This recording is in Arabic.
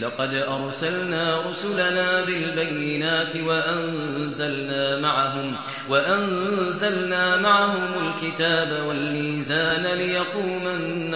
لقد أرسلنا رسلنا بالبينات وأنزلنا معهم وأنزلنا معهم الكتاب والميزان ليقوم الناس